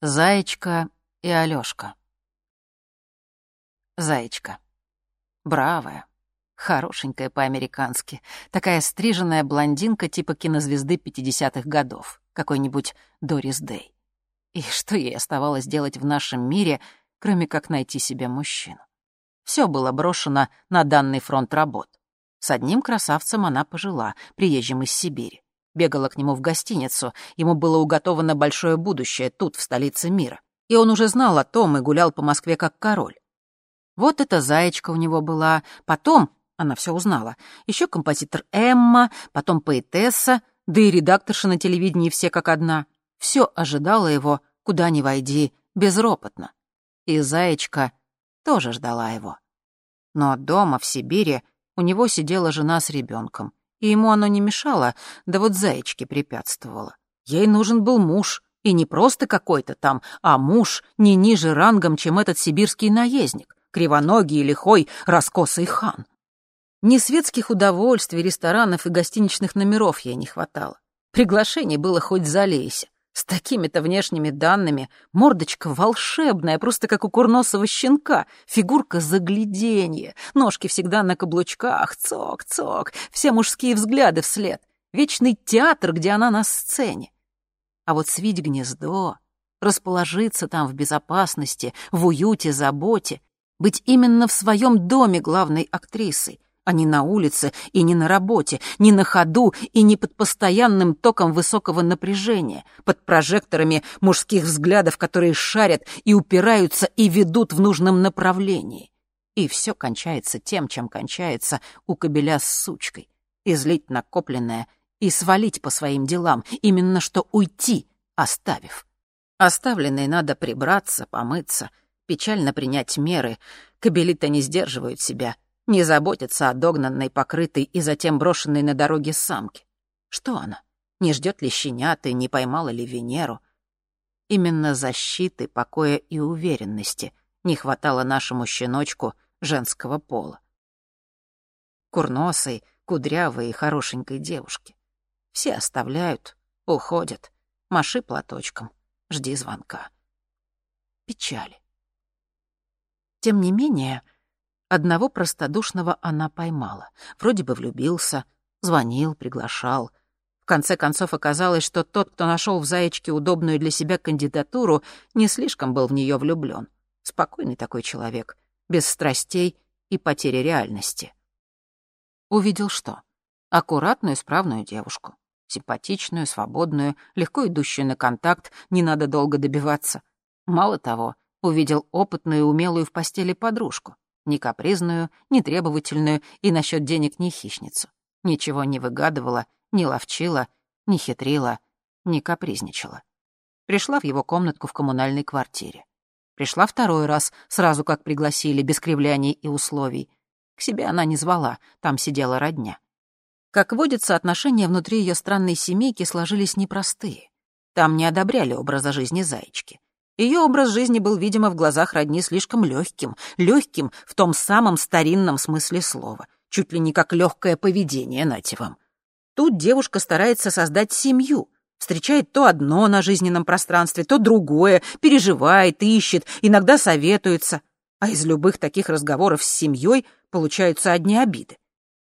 Заячка и Алёшка. Заячка. Бравая, хорошенькая по-американски, такая стриженная блондинка типа кинозвезды 50-х годов, какой-нибудь Дорис Дэй. И что ей оставалось делать в нашем мире, кроме как найти себе мужчину? Все было брошено на данный фронт работ. С одним красавцем она пожила, приезжим из Сибири бегала к нему в гостиницу, ему было уготовано большое будущее тут, в столице мира. И он уже знал о том и гулял по Москве как король. Вот эта заячка у него была, потом, она все узнала, еще композитор Эмма, потом поэтесса, да и редакторша на телевидении все как одна. Все ожидало его, куда ни войди, безропотно. И заячка тоже ждала его. Но дома, в Сибири, у него сидела жена с ребенком и ему оно не мешало, да вот заячке препятствовало. Ей нужен был муж, и не просто какой-то там, а муж не ниже рангом, чем этот сибирский наездник, кривоногий, лихой, раскосый хан. Ни светских удовольствий, ресторанов и гостиничных номеров ей не хватало. Приглашений было хоть залейся. С такими-то внешними данными мордочка волшебная, просто как у курносого щенка, фигурка загляденье, ножки всегда на каблучках, цок-цок, все мужские взгляды вслед, вечный театр, где она на сцене. А вот свить гнездо, расположиться там в безопасности, в уюте, заботе, быть именно в своем доме главной актрисой, а не на улице и не на работе, не на ходу и не под постоянным током высокого напряжения, под прожекторами мужских взглядов, которые шарят и упираются и ведут в нужном направлении. И все кончается тем, чем кончается у кобеля с сучкой. Излить накопленное и свалить по своим делам, именно что уйти, оставив. Оставленной надо прибраться, помыться, печально принять меры. Кобели-то не сдерживают себя — не заботится о догнанной, покрытой и затем брошенной на дороге самке. Что она? Не ждет ли щенята, не поймала ли Венеру? Именно защиты, покоя и уверенности не хватало нашему щеночку женского пола. Курносой, кудрявой и хорошенькой девушке. Все оставляют, уходят. Маши платочком, жди звонка. Печали. Тем не менее, Одного простодушного она поймала. Вроде бы влюбился, звонил, приглашал. В конце концов оказалось, что тот, кто нашел в Заячке удобную для себя кандидатуру, не слишком был в нее влюблен. Спокойный такой человек, без страстей и потери реальности. Увидел что? Аккуратную, справную девушку. Симпатичную, свободную, легко идущую на контакт, не надо долго добиваться. Мало того, увидел опытную и умелую в постели подружку ни капризную, ни требовательную и насчет денег ни хищницу. Ничего не выгадывала, не ловчила, не хитрила, не капризничала. Пришла в его комнатку в коммунальной квартире. Пришла второй раз, сразу как пригласили, без кривляний и условий. К себе она не звала, там сидела родня. Как водится, отношения внутри ее странной семейки сложились непростые. Там не одобряли образа жизни зайчики. Ее образ жизни был, видимо, в глазах родни слишком легким, легким в том самом старинном смысле слова, чуть ли не как легкое поведение, нате вам. Тут девушка старается создать семью, встречает то одно на жизненном пространстве, то другое, переживает, ищет, иногда советуется. А из любых таких разговоров с семьей получаются одни обиды.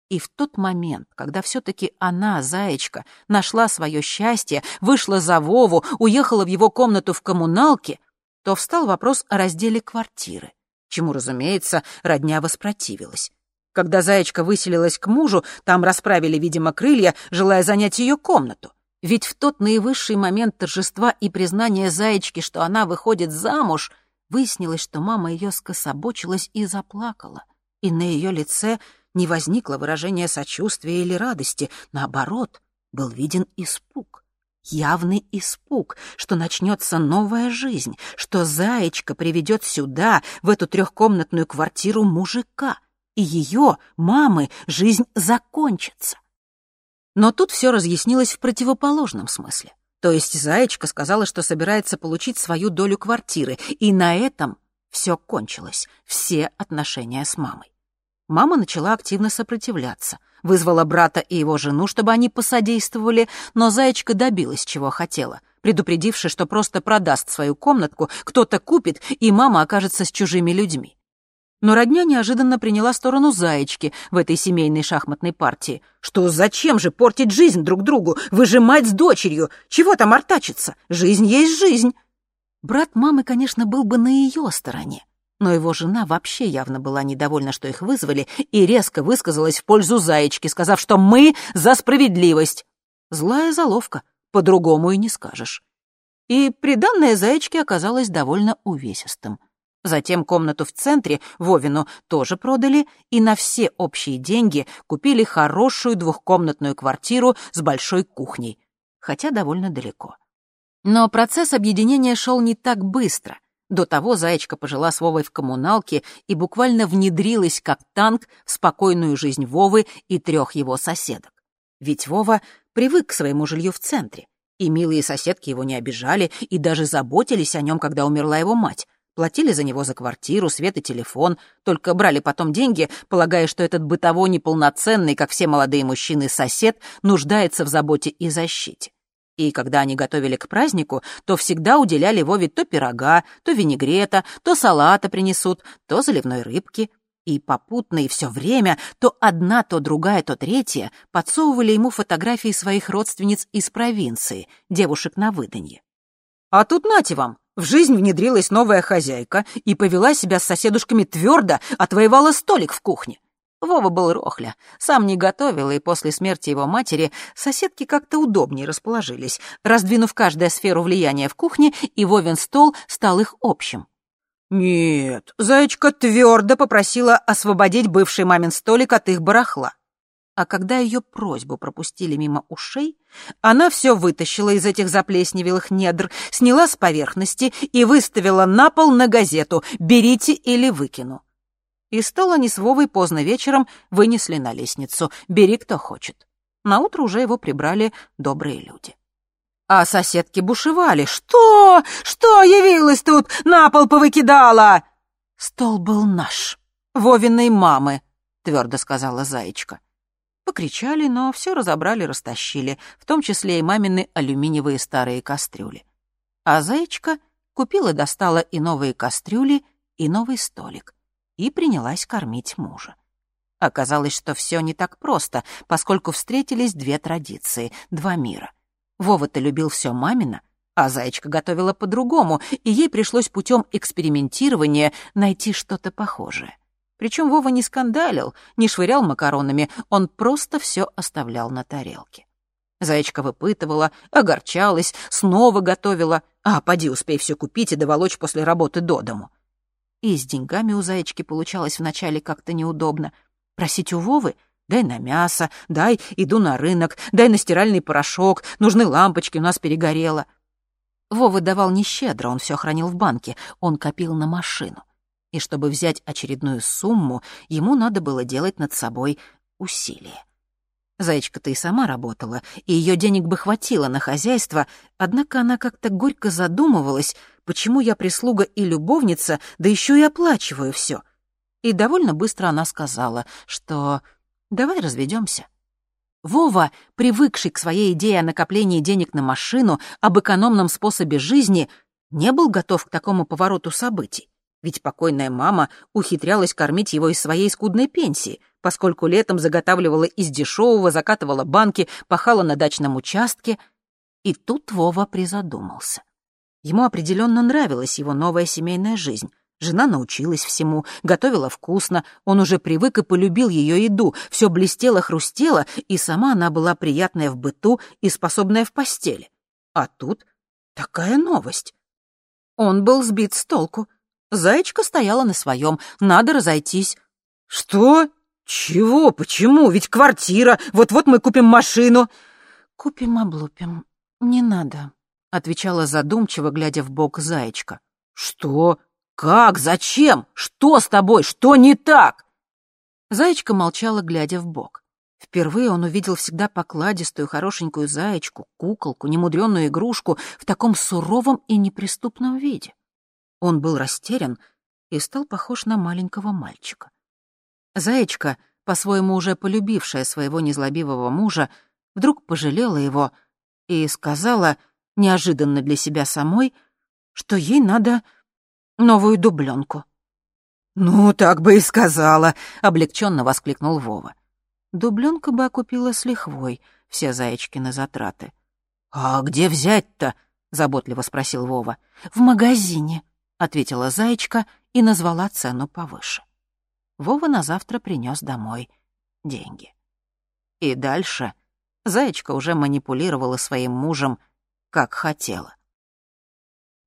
И в тот момент, когда все-таки она, Заячка, нашла свое счастье, вышла за Вову, уехала в его комнату в коммуналке, то встал вопрос о разделе квартиры, чему, разумеется, родня воспротивилась. Когда Заячка выселилась к мужу, там расправили, видимо, крылья, желая занять ее комнату. Ведь в тот наивысший момент торжества и признания Заячки, что она выходит замуж, выяснилось, что мама ее скособочилась и заплакала, и на ее лице — не возникло выражения сочувствия или радости, наоборот, был виден испуг. Явный испуг, что начнется новая жизнь, что Заячка приведет сюда, в эту трехкомнатную квартиру мужика, и ее, мамы, жизнь закончится. Но тут все разъяснилось в противоположном смысле. То есть Заячка сказала, что собирается получить свою долю квартиры, и на этом все кончилось, все отношения с мамой. Мама начала активно сопротивляться. Вызвала брата и его жену, чтобы они посодействовали, но Заячка добилась, чего хотела. предупредивши, что просто продаст свою комнатку, кто-то купит, и мама окажется с чужими людьми. Но родня неожиданно приняла сторону заячки в этой семейной шахматной партии. Что зачем же портить жизнь друг другу? Вы же мать с дочерью. Чего там артачиться? Жизнь есть жизнь. Брат мамы, конечно, был бы на ее стороне. Но его жена вообще явно была недовольна, что их вызвали, и резко высказалась в пользу заячки, сказав, что мы за справедливость. Злая заловка, по-другому и не скажешь. И приданное заячке оказалось довольно увесистым. Затем комнату в центре, Вовину, тоже продали и на все общие деньги купили хорошую двухкомнатную квартиру с большой кухней, хотя довольно далеко. Но процесс объединения шел не так быстро. До того Заячка пожила с Вовой в коммуналке и буквально внедрилась как танк в спокойную жизнь Вовы и трех его соседок. Ведь Вова привык к своему жилью в центре, и милые соседки его не обижали и даже заботились о нем, когда умерла его мать. Платили за него за квартиру, свет и телефон, только брали потом деньги, полагая, что этот бытово неполноценный, как все молодые мужчины, сосед нуждается в заботе и защите. И когда они готовили к празднику, то всегда уделяли Вове то пирога, то винегрета, то салата принесут, то заливной рыбки. И попутно, и все время, то одна, то другая, то третья подсовывали ему фотографии своих родственниц из провинции, девушек на выданье. А тут нате вам, в жизнь внедрилась новая хозяйка и повела себя с соседушками твердо, отвоевала столик в кухне. Вова был рохля, сам не готовил, и после смерти его матери соседки как-то удобнее расположились, раздвинув каждую сферу влияния в кухне, и Вовин стол стал их общим. Нет, зайчка твердо попросила освободить бывший мамин столик от их барахла а когда ее просьбу пропустили мимо ушей, она все вытащила из этих заплесневелых недр, сняла с поверхности и выставила на пол на газету «Берите или выкину». И стол они с Вовой поздно вечером вынесли на лестницу «Бери, кто хочет». Наутро уже его прибрали добрые люди. А соседки бушевали. «Что? Что явилась тут? На пол повыкидала!» «Стол был наш, Вовиной мамы», — твердо сказала Заячка. Покричали, но все разобрали, растащили, в том числе и мамины алюминиевые старые кастрюли. А Заячка купила, достала и новые кастрюли, и новый столик, и принялась кормить мужа. Оказалось, что все не так просто, поскольку встретились две традиции, два мира. Вова-то любил все мамино, а Заячка готовила по-другому, и ей пришлось путем экспериментирования найти что-то похожее. Причем Вова не скандалил, не швырял макаронами, он просто все оставлял на тарелке. Заячка выпытывала, огорчалась, снова готовила. А, поди, успей все купить и доволочь после работы до дому. И с деньгами у Заячки получалось вначале как-то неудобно. Просить у Вовы — дай на мясо, дай, иду на рынок, дай на стиральный порошок, нужны лампочки, у нас перегорело. Вова давал нещедро, он все хранил в банке, он копил на машину и чтобы взять очередную сумму, ему надо было делать над собой усилие. Зайчка-то и сама работала, и ее денег бы хватило на хозяйство, однако она как-то горько задумывалась, почему я прислуга и любовница, да еще и оплачиваю все. И довольно быстро она сказала, что «давай разведемся». Вова, привыкший к своей идее о накоплении денег на машину, об экономном способе жизни, не был готов к такому повороту событий. Ведь покойная мама ухитрялась кормить его из своей скудной пенсии, поскольку летом заготавливала из дешевого, закатывала банки, пахала на дачном участке. И тут Вова призадумался. Ему определенно нравилась его новая семейная жизнь. Жена научилась всему, готовила вкусно, он уже привык и полюбил ее еду, все блестело, хрустело, и сама она была приятная в быту и способная в постели. А тут такая новость. Он был сбит с толку. Заячка стояла на своем. Надо разойтись. «Что? Чего? Почему? Ведь квартира. Вот-вот мы купим машину». «Купим-облупим. Не надо», — отвечала задумчиво, глядя в бок Заячка. «Что? Как? Зачем? Что с тобой? Что не так?» Заячка молчала, глядя в бок. Впервые он увидел всегда покладистую, хорошенькую заячку, куколку, немудренную игрушку в таком суровом и неприступном виде. Он был растерян и стал похож на маленького мальчика. Заячка, по-своему уже полюбившая своего незлобивого мужа, вдруг пожалела его и сказала, неожиданно для себя самой, что ей надо новую дубленку. «Ну, так бы и сказала», — облегченно воскликнул Вова. Дубленка бы окупила с лихвой все заячкины затраты. «А где взять-то?» — заботливо спросил Вова. «В магазине», — ответила заячка и назвала цену повыше. Вова на завтра принес домой деньги. И дальше заячка уже манипулировала своим мужем, как хотела.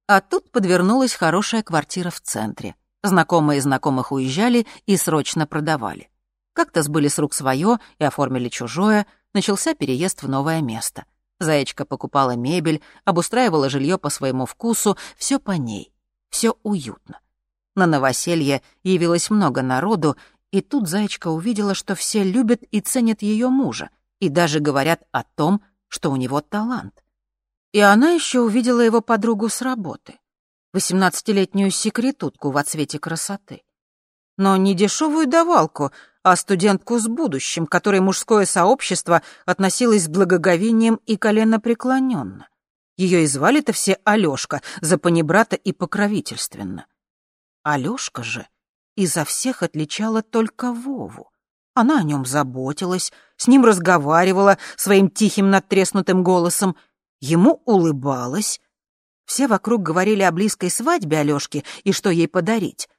А тут подвернулась хорошая квартира в центре. Знакомые знакомых уезжали и срочно продавали. Как-то сбыли с рук свое и оформили чужое, начался переезд в новое место. Заячка покупала мебель, обустраивала жилье по своему вкусу, все по ней, все уютно. На новоселье явилось много народу, и тут Заячка увидела, что все любят и ценят ее мужа, и даже говорят о том, что у него талант. И она еще увидела его подругу с работы, восемнадцатилетнюю секретутку в цвете красоты. Но не дешевую давалку, а студентку с будущим, которой мужское сообщество относилось с благоговением и коленопреклоненно. Ее и звали-то все Алёшка, за панибрата и покровительственно. Алёшка же изо всех отличала только Вову. Она о нем заботилась, с ним разговаривала своим тихим надтреснутым голосом, ему улыбалась. Все вокруг говорили о близкой свадьбе Алёшки и что ей подарить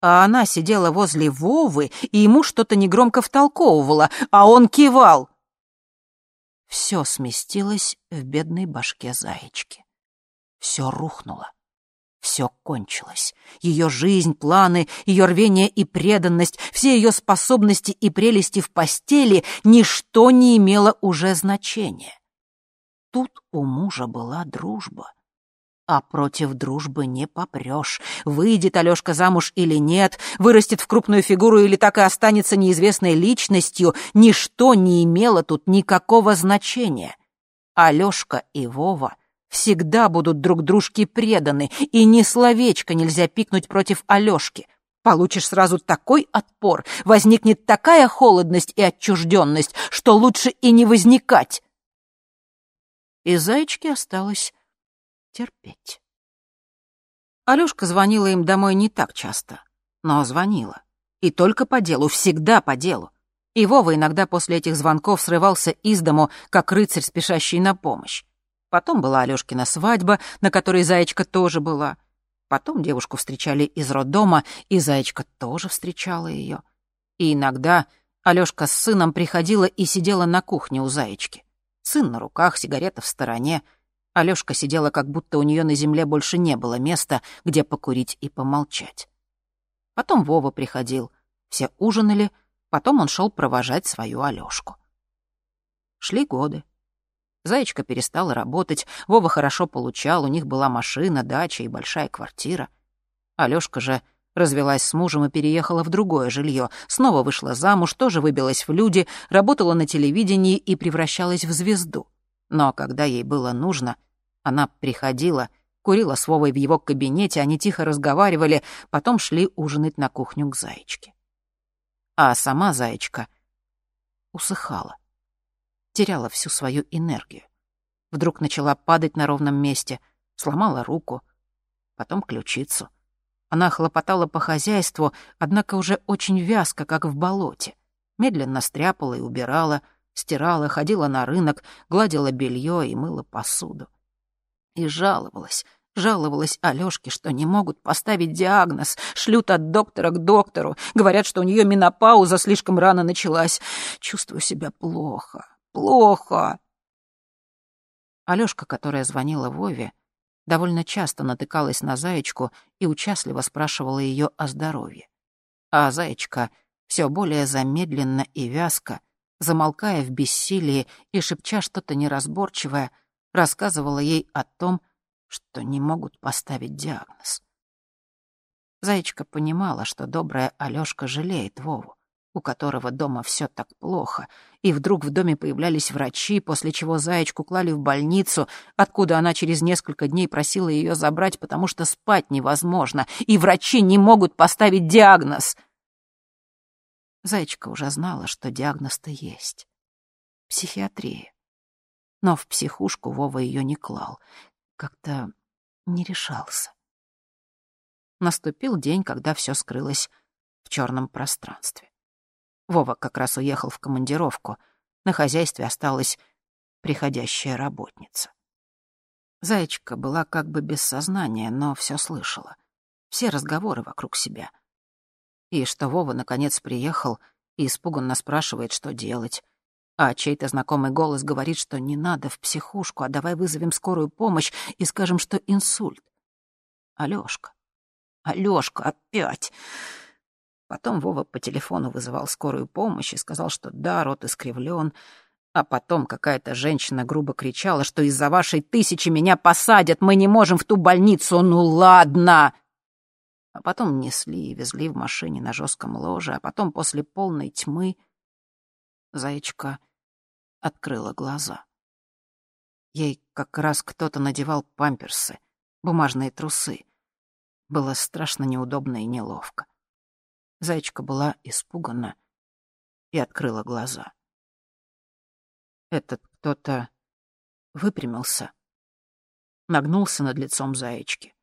а она сидела возле Вовы и ему что-то негромко втолковывала, а он кивал. Все сместилось в бедной башке заячки. Все рухнуло. Все кончилось. Ее жизнь, планы, ее рвение и преданность, все ее способности и прелести в постели, ничто не имело уже значения. Тут у мужа была дружба — а против дружбы не попрешь. Выйдет Алёшка замуж или нет, вырастет в крупную фигуру или так и останется неизвестной личностью, ничто не имело тут никакого значения. Алёшка и Вова всегда будут друг дружке преданы, и ни словечко нельзя пикнуть против Алёшки. Получишь сразу такой отпор, возникнет такая холодность и отчужденность, что лучше и не возникать. И зайчке осталось терпеть. Алёшка звонила им домой не так часто, но звонила. И только по делу, всегда по делу. И Вова иногда после этих звонков срывался из дому, как рыцарь, спешащий на помощь. Потом была Алёшкина свадьба, на которой Заячка тоже была. Потом девушку встречали из роддома, и Заячка тоже встречала её. И иногда Алёшка с сыном приходила и сидела на кухне у Заячки. Сын на руках, сигарета в стороне — Алёшка сидела, как будто у неё на земле больше не было места, где покурить и помолчать. Потом Вова приходил. Все ужинали, потом он шел провожать свою Алёшку. Шли годы. Заячка перестала работать, Вова хорошо получал, у них была машина, дача и большая квартира. Алёшка же развелась с мужем и переехала в другое жилье, снова вышла замуж, тоже выбилась в люди, работала на телевидении и превращалась в звезду. Но когда ей было нужно, она приходила, курила с Вовой в его кабинете, они тихо разговаривали, потом шли ужинать на кухню к Заячке. А сама Заячка усыхала, теряла всю свою энергию. Вдруг начала падать на ровном месте, сломала руку, потом ключицу. Она хлопотала по хозяйству, однако уже очень вязко, как в болоте. Медленно стряпала и убирала — стирала, ходила на рынок, гладила белье и мыла посуду. И жаловалась, жаловалась Алёшке, что не могут поставить диагноз, шлют от доктора к доктору, говорят, что у нее менопауза слишком рано началась. Чувствую себя плохо, плохо. Алёшка, которая звонила Вове, довольно часто натыкалась на Заячку и участливо спрашивала ее о здоровье. А Заячка все более замедленно и вязко замолкая в бессилии и шепча что-то неразборчивое, рассказывала ей о том, что не могут поставить диагноз. Заячка понимала, что добрая Алёшка жалеет Вову, у которого дома все так плохо, и вдруг в доме появлялись врачи, после чего Заячку клали в больницу, откуда она через несколько дней просила ее забрать, потому что спать невозможно, и врачи не могут поставить диагноз — Зайчика уже знала, что диагноз-то есть. Психиатрия. Но в психушку Вова ее не клал. как-то не решался. Наступил день, когда все скрылось в черном пространстве. Вова как раз уехал в командировку. На хозяйстве осталась приходящая работница. Зайчка была как бы без сознания, но все слышала. Все разговоры вокруг себя. И что Вова наконец приехал и испуганно спрашивает, что делать. А чей-то знакомый голос говорит, что не надо в психушку, а давай вызовем скорую помощь и скажем, что инсульт. Алёшка. Алёшка опять. Потом Вова по телефону вызывал скорую помощь и сказал, что да, рот искривлен. А потом какая-то женщина грубо кричала, что из-за вашей тысячи меня посадят, мы не можем в ту больницу, ну ладно. А потом несли и везли в машине на жестком ложе, а потом после полной тьмы Заячка открыла глаза. Ей как раз кто-то надевал памперсы, бумажные трусы. Было страшно неудобно и неловко. Зайчка была испугана и открыла глаза. Этот кто-то выпрямился, нагнулся над лицом заячки,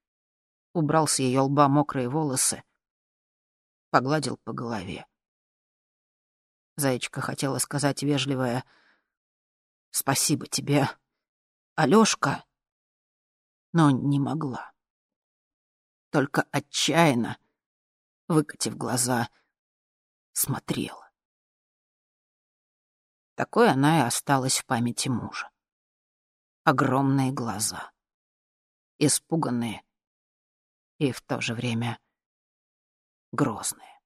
убрал с ее лба мокрые волосы, погладил по голове. Заячка хотела сказать вежливое «Спасибо тебе, Алёшка», но не могла. Только отчаянно, выкатив глаза, смотрела. Такой она и осталась в памяти мужа. Огромные глаза. Испуганные и в то же время грозные.